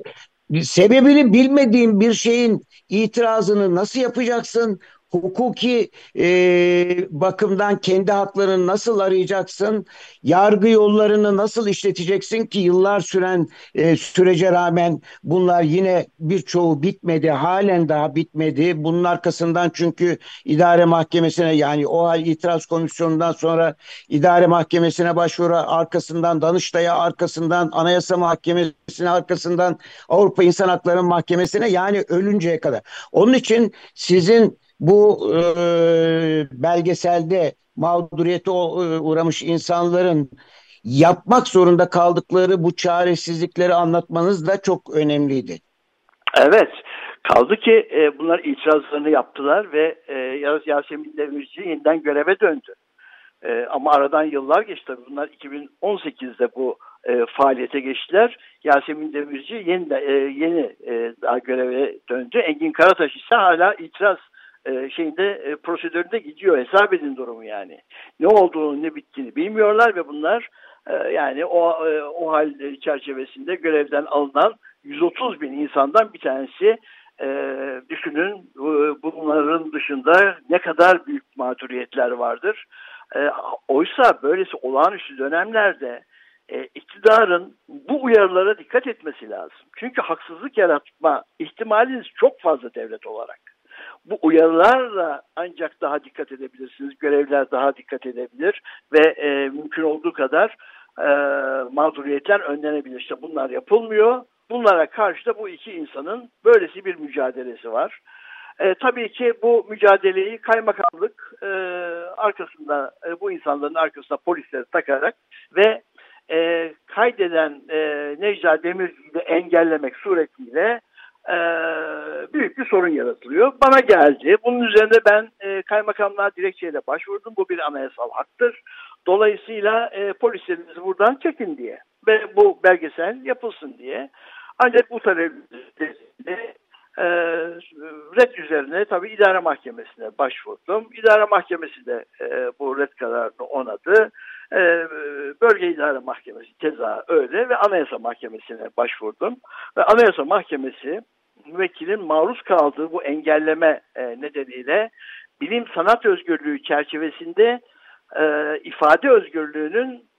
sebebini bilmediğin bir şeyin itirazını nasıl yapacaksın? Hukuki e, bakımdan kendi haklarını nasıl arayacaksın? Yargı yollarını nasıl işleteceksin ki yıllar süren e, sürece rağmen bunlar yine birçoğu bitmedi, halen daha bitmedi. Bunun arkasından çünkü idare mahkemesine yani o hal itiraz komisyonundan sonra idare mahkemesine başvuru arkasından Danıştay'a arkasından Anayasa Mahkemesi'ne arkasından Avrupa İnsan Hakları Mahkemesi'ne yani ölünceye kadar. Onun için sizin bu e, belgeselde mağduriyete o- uğramış insanların yapmak zorunda kaldıkları bu çaresizlikleri anlatmanız da çok önemliydi. Evet. Kaldı ki e, bunlar itirazlarını yaptılar ve e, Yas- Yasemin Demirci yeniden göreve döndü. E, ama aradan yıllar geçti. Bunlar 2018'de bu e, faaliyete geçtiler. Yasemin Demirci yeni, e, yeni e, daha göreve döndü. Engin Karataş ise hala itiraz e, şeyinde e, prosedüründe gidiyor. Hesap edin durumu yani. Ne olduğunu ne bittiğini bilmiyorlar ve bunlar e, yani o e, o hal çerçevesinde görevden alınan 130 bin insandan bir tanesi e, düşünün bunların dışında ne kadar büyük mağduriyetler vardır. Oysa böylesi olağanüstü dönemlerde e, iktidarın bu uyarılara dikkat etmesi lazım. Çünkü haksızlık yaratma ihtimaliniz çok fazla devlet olarak. Bu uyarılarla ancak daha dikkat edebilirsiniz. Görevler daha dikkat edebilir ve e, mümkün olduğu kadar e, mağduriyetler önlenebilir. İşte bunlar yapılmıyor. Bunlara karşı da bu iki insanın böylesi bir mücadelesi var. E, tabii ki bu mücadeleyi kaymakamlık e, arkasında e, bu insanların arkasında polisleri takarak ve e, kaydeden e, Necla Demirci'yi de engellemek suretiyle e, büyük bir sorun yaratılıyor. Bana geldi. Bunun üzerine ben e, kaymakamlığa dilekçeyle başvurdum. Bu bir anayasal haktır. Dolayısıyla e, polislerinizi buradan çekin diye ve bu belgesel yapılsın diye. Ancak bu talepleri e, red üzerine tabii idare mahkemesine başvurdum. İdare mahkemesi de e, bu red kararını onadı. E, bölge idare mahkemesi keza öyle ve anayasa mahkemesine başvurdum. Ve anayasa mahkemesi müvekkilin maruz kaldığı bu engelleme e, nedeniyle bilim sanat özgürlüğü çerçevesinde e, ifade özgürlüğünün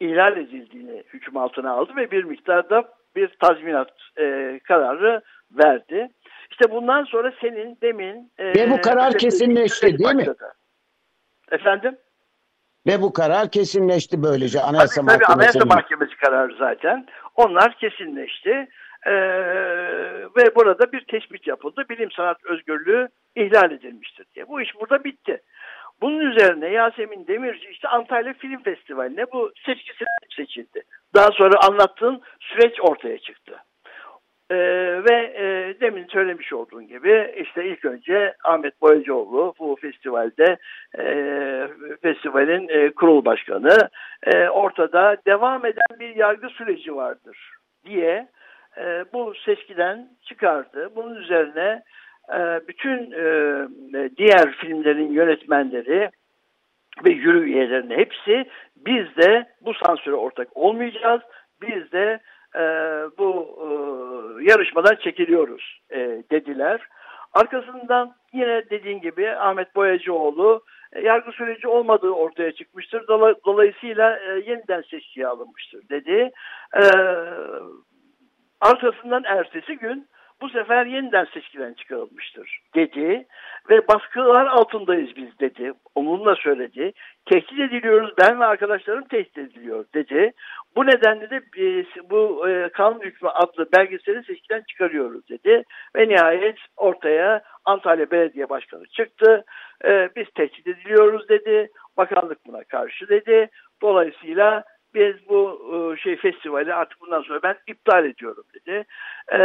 ihlal edildiğini hüküm altına aldı ve bir miktarda bir tazminat e, kararı verdi. İşte bundan sonra senin demin... E, ve bu karar kesinleşti değil mi? Efendim? Ve bu karar kesinleşti böylece Anayasa tabii, Mahkemesi. Tabii Anayasa Mahkemesi kararı zaten. Onlar kesinleşti. Ee, ve burada bir tespit yapıldı. Bilim sanat özgürlüğü ihlal edilmiştir diye. Bu iş burada bitti. Bunun üzerine Yasemin Demirci işte Antalya Film Festivali'ne bu seçkisi seçildi. Daha sonra anlattığın süreç ortaya çıktı. Ee, ve e, demin söylemiş olduğun gibi işte ilk önce Ahmet Boyacıoğlu bu festivalde e, festivalin e, kurul başkanı e, ortada devam eden bir yargı süreci vardır diye e, bu seçkiden çıkardı. Bunun üzerine e, bütün e, diğer filmlerin yönetmenleri ve jüri üyelerinin hepsi biz de bu sansüre ortak olmayacağız. Biz de e, bu e, yarışmadan çekiliyoruz e, dediler. Arkasından yine dediğin gibi Ahmet Boyacıoğlu e, yargı süreci olmadığı ortaya çıkmıştır. Dolayısıyla e, yeniden seçkiye alınmıştır dedi. E, arkasından ertesi gün bu sefer yeniden seçkiden çıkarılmıştır dedi ve baskılar altındayız biz dedi. Onunla söyledi. Tehdit ediliyoruz ben ve arkadaşlarım tehdit ediliyor dedi. Bu nedenle de bu e, kanun hükmü adlı belgeseli seçkiden çıkarıyoruz dedi. Ve nihayet ortaya Antalya Belediye Başkanı çıktı. E, biz tehdit ediliyoruz dedi. Bakanlık buna karşı dedi. Dolayısıyla biz bu e, şey festivali artık bundan sonra ben iptal ediyorum dedi. E,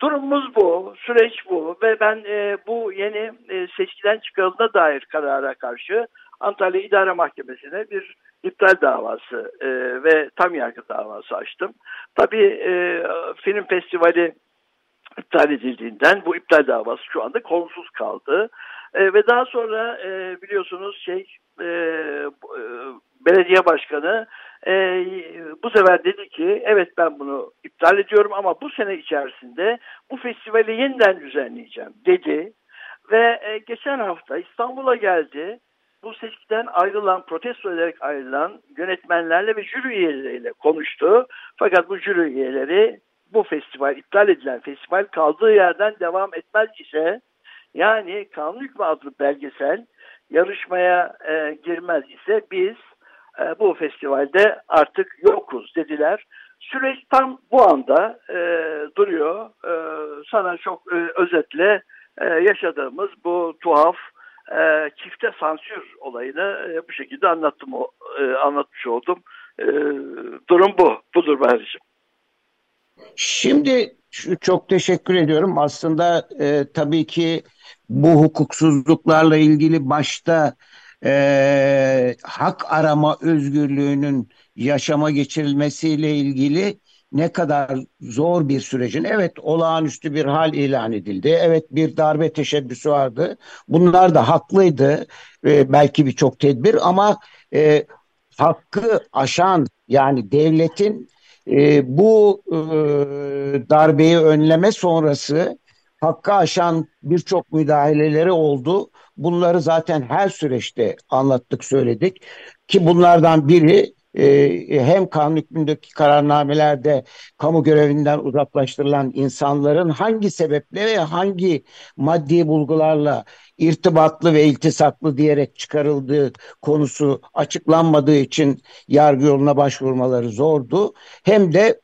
durumumuz bu, süreç bu ve ben e, bu yeni e, seçkiden çıkarıldığına dair karara karşı Antalya İdare Mahkemesi'ne bir iptal davası e, ve tam yargı davası açtım. Tabii e, film festivali iptal edildiğinden bu iptal davası şu anda kolsuz kaldı. E, ve daha sonra e, biliyorsunuz şey e, e, belediye başkanı e, bu sefer dedi ki evet ben bunu iptal ediyorum ama bu sene içerisinde bu festivali yeniden düzenleyeceğim dedi. Ve e, geçen hafta İstanbul'a geldi. Bu seçkiden ayrılan, protesto ederek ayrılan yönetmenlerle ve jüri üyeleriyle konuştu. Fakat bu jüri üyeleri bu festival, iptal edilen festival kaldığı yerden devam etmez ise yani Kanun Hükmü adlı belgesel yarışmaya e, girmez ise biz e, bu festivalde artık yokuz dediler. Süreç tam bu anda e, duruyor. E, sana çok e, özetle e, yaşadığımız bu tuhaf e, çifte sansür olayını e, bu şekilde anlattım e, anlatmış oldum. E, durum bu. Budur Bahar'cığım. Şimdi çok teşekkür ediyorum. Aslında e, tabii ki bu hukuksuzluklarla ilgili başta e, hak arama özgürlüğünün yaşama geçirilmesiyle ilgili ne kadar zor bir sürecin. Evet olağanüstü bir hal ilan edildi. Evet bir darbe teşebbüsü vardı. Bunlar da haklıydı. E, belki birçok tedbir ama e, hakkı aşan yani devletin e, bu e, darbeyi önleme sonrası hakkı aşan birçok müdahaleleri oldu. Bunları zaten her süreçte anlattık, söyledik. Ki bunlardan biri e, hem kanun hükmündeki kararnamelerde kamu görevinden uzaklaştırılan insanların hangi sebeple ve hangi maddi bulgularla irtibatlı ve iltisaklı diyerek çıkarıldığı konusu açıklanmadığı için yargı yoluna başvurmaları zordu. Hem de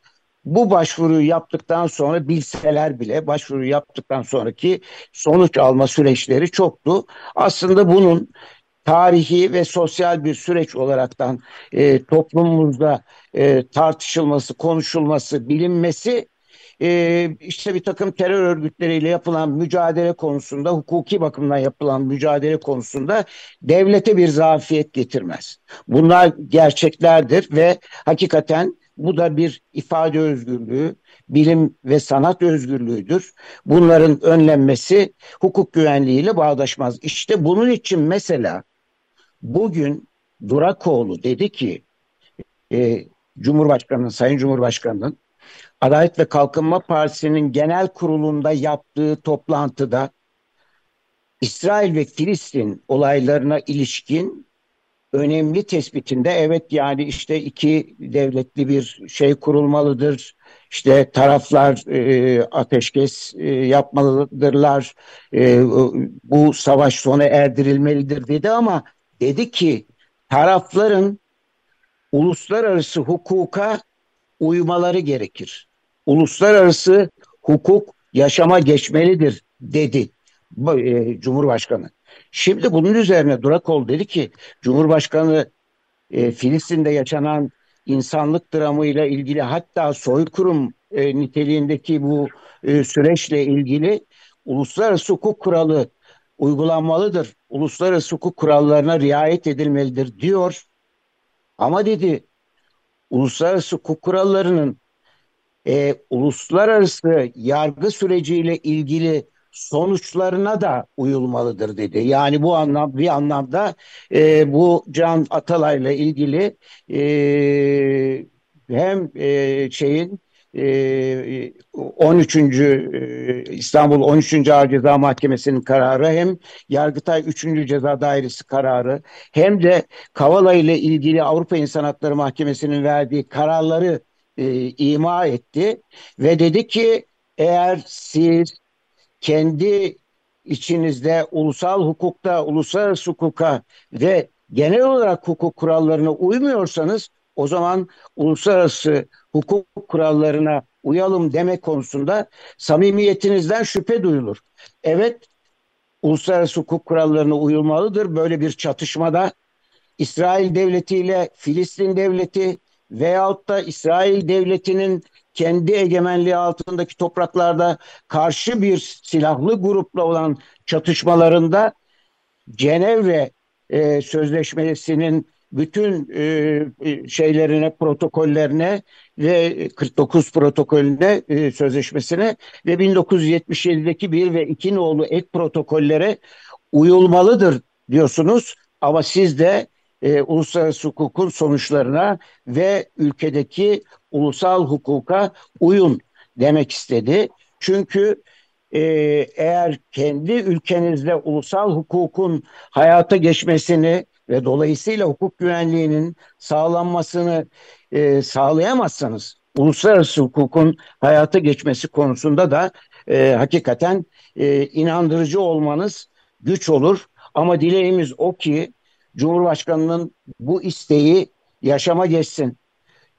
bu başvuruyu yaptıktan sonra bilseler bile başvuru yaptıktan sonraki sonuç alma süreçleri çoktu. Aslında bunun tarihi ve sosyal bir süreç olaraktan e, toplumumuzda e, tartışılması, konuşulması, bilinmesi e, işte bir takım terör örgütleriyle yapılan mücadele konusunda, hukuki bakımdan yapılan mücadele konusunda devlete bir zafiyet getirmez. Bunlar gerçeklerdir ve hakikaten bu da bir ifade özgürlüğü, bilim ve sanat özgürlüğüdür. Bunların önlenmesi hukuk güvenliğiyle bağdaşmaz. İşte bunun için mesela bugün Durakoğlu dedi ki e, Cumhurbaşkanı'nın, Sayın Cumhurbaşkanı'nın Adalet ve Kalkınma Partisi'nin genel kurulunda yaptığı toplantıda İsrail ve Filistin olaylarına ilişkin önemli tespitinde evet yani işte iki devletli bir şey kurulmalıdır. İşte taraflar e, ateşkes e, yapmalıdırlar. E, bu savaş sona erdirilmelidir dedi ama dedi ki tarafların uluslararası hukuka uymaları gerekir. Uluslararası hukuk yaşama geçmelidir dedi e, Cumhurbaşkanı. Şimdi bunun üzerine Durakol dedi ki Cumhurbaşkanı e, Filistin'de yaşanan insanlık dramıyla ilgili hatta soykırım e, niteliğindeki bu e, süreçle ilgili uluslararası hukuk kuralı uygulanmalıdır. Uluslararası hukuk kurallarına riayet edilmelidir diyor. Ama dedi uluslararası hukuk kurallarının e, uluslararası yargı süreciyle ilgili sonuçlarına da uyulmalıdır dedi. Yani bu anlam bir anlamda e, bu Can Atalay'la ilgili e, hem e, şeyin 13. E, İstanbul 13. Ağır Ceza Mahkemesi'nin kararı hem Yargıtay 3. Ceza Dairesi kararı hem de Kavala ile ilgili Avrupa İnsan Hakları Mahkemesi'nin verdiği kararları e, ima etti ve dedi ki eğer siz kendi içinizde ulusal hukukta, uluslararası hukuka ve genel olarak hukuk kurallarına uymuyorsanız o zaman uluslararası hukuk kurallarına uyalım deme konusunda samimiyetinizden şüphe duyulur. Evet, uluslararası hukuk kurallarına uyulmalıdır. Böyle bir çatışmada İsrail devleti ile Filistin devleti veyahut da İsrail devletinin kendi egemenliği altındaki topraklarda karşı bir silahlı grupla olan çatışmalarında Cenevre e, Sözleşmesi'nin bütün e, e şeylerine, protokollerine ve 49 protokolüne, e, sözleşmesine ve 1977'deki bir ve iki nolu ek protokollere uyulmalıdır diyorsunuz. Ama siz de e, uluslararası hukukun sonuçlarına ve ülkedeki ulusal hukuka uyun demek istedi. Çünkü e, eğer kendi ülkenizde ulusal hukukun hayata geçmesini ve dolayısıyla hukuk güvenliğinin sağlanmasını e, sağlayamazsanız uluslararası hukukun hayata geçmesi konusunda da e, hakikaten e, inandırıcı olmanız güç olur. Ama dileğimiz o ki Cumhurbaşkanının bu isteği yaşama geçsin.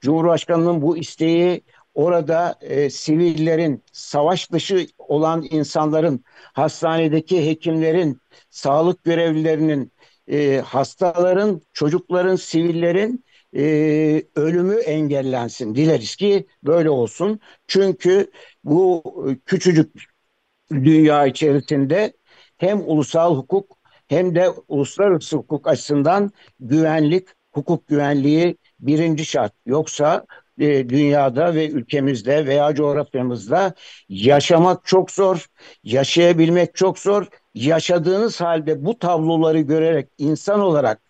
Cumhurbaşkanının bu isteği orada e, sivillerin, savaş dışı olan insanların, hastanedeki hekimlerin, sağlık görevlilerinin, e, hastaların, çocukların, sivillerin e, ölümü engellensin. Dileriz ki böyle olsun. Çünkü bu küçücük dünya içerisinde hem ulusal hukuk hem de uluslararası hukuk açısından güvenlik, hukuk güvenliği birinci şart. Yoksa e, dünyada ve ülkemizde veya coğrafyamızda yaşamak çok zor, yaşayabilmek çok zor. Yaşadığınız halde bu tabloları görerek insan olarak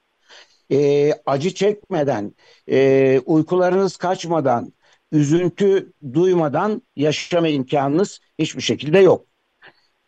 e, acı çekmeden, e, uykularınız kaçmadan, üzüntü duymadan yaşama imkanınız hiçbir şekilde yok.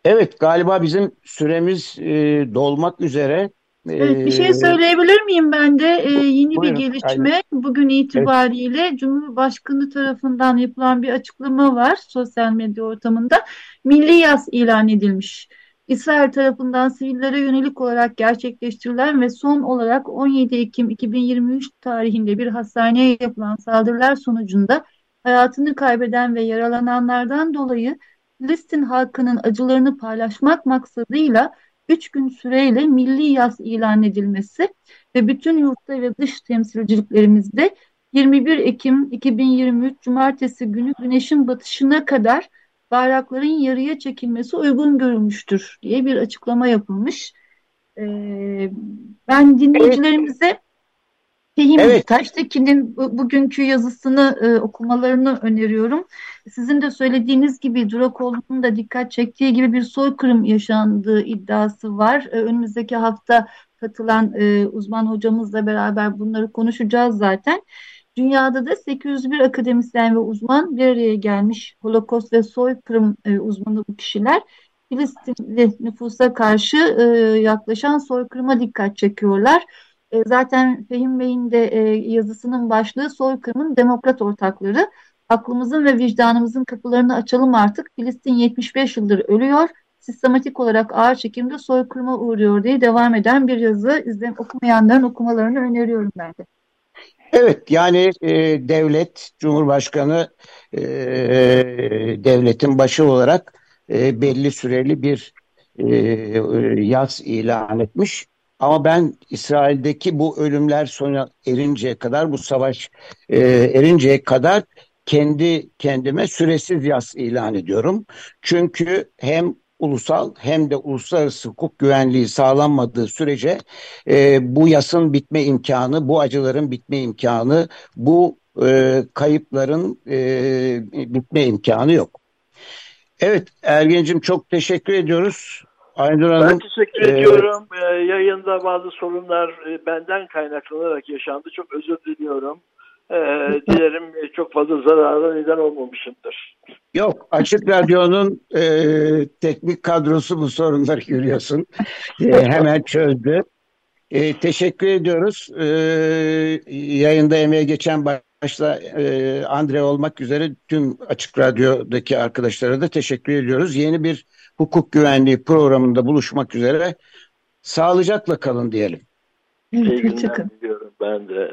Evet galiba bizim süremiz e, dolmak üzere. Evet, bir şey söyleyebilir miyim ben de? Ee, yeni Buyurun, bir gelişme aynen. bugün itibariyle Cumhurbaşkanı tarafından yapılan bir açıklama var sosyal medya ortamında. Milli yas ilan edilmiş. İsrail tarafından sivillere yönelik olarak gerçekleştirilen ve son olarak 17 Ekim 2023 tarihinde bir hastaneye yapılan saldırılar sonucunda hayatını kaybeden ve yaralananlardan dolayı Filistin halkının acılarını paylaşmak maksadıyla 3 gün süreyle milli yas ilan edilmesi ve bütün yurtta ve dış temsilciliklerimizde 21 Ekim 2023 Cumartesi günü güneşin batışına kadar bayrakların yarıya çekilmesi uygun görülmüştür diye bir açıklama yapılmış. Ee, ben dinleyicilerimize Fehim Evet. Taştekin'in bu- bugünkü yazısını e, okumalarını öneriyorum. Sizin de söylediğiniz gibi Durakoğlu'nun da dikkat çektiği gibi bir soykırım yaşandığı iddiası var. E, önümüzdeki hafta katılan e, uzman hocamızla beraber bunları konuşacağız zaten. Dünyada da 801 akademisyen ve uzman bir araya gelmiş Holokost ve soykırım e, uzmanı bu kişiler. Filistinli nüfusa karşı e, yaklaşan soykırıma dikkat çekiyorlar. E, zaten Fehim Bey'in de e, yazısının başlığı soykırımın demokrat ortakları. Aklımızın ve vicdanımızın kapılarını açalım artık. Filistin 75 yıldır ölüyor. Sistematik olarak ağır çekimde soykırıma uğruyor diye devam eden bir yazı. İzlem okumayanların okumalarını öneriyorum ben de. Evet yani e, devlet, Cumhurbaşkanı e, devletin başı olarak e, belli süreli bir e, yaz ilan etmiş. Ama ben İsrail'deki bu ölümler sona erinceye kadar, bu savaş e, erinceye kadar kendi kendime süresiz yaz ilan ediyorum. Çünkü hem ulusal hem de uluslararası hukuk güvenliği sağlanmadığı sürece e, bu yasın bitme imkanı, bu acıların bitme imkanı, bu e, kayıpların e, bitme imkanı yok. Evet Ergen'cim çok teşekkür ediyoruz. Aynur Ben Hanım teşekkür e, ediyorum. Ee, yayında bazı sorunlar e, benden kaynaklanarak yaşandı. Çok özür diliyorum. Ee, dilerim e, çok fazla zarara neden olmamışımdır. Yok, Açık Radyo'nun e, teknik kadrosu bu sorunları görüyorsun. E, hemen çözdü. E, teşekkür ediyoruz. E, yayında emeğe geçen başta e, Andre olmak üzere tüm Açık Radyo'daki arkadaşlara da teşekkür ediyoruz. Yeni bir hukuk güvenliği programında buluşmak üzere. Sağlıcakla kalın diyelim. Evet, İyi hoşça kalın. günler diliyorum ben de.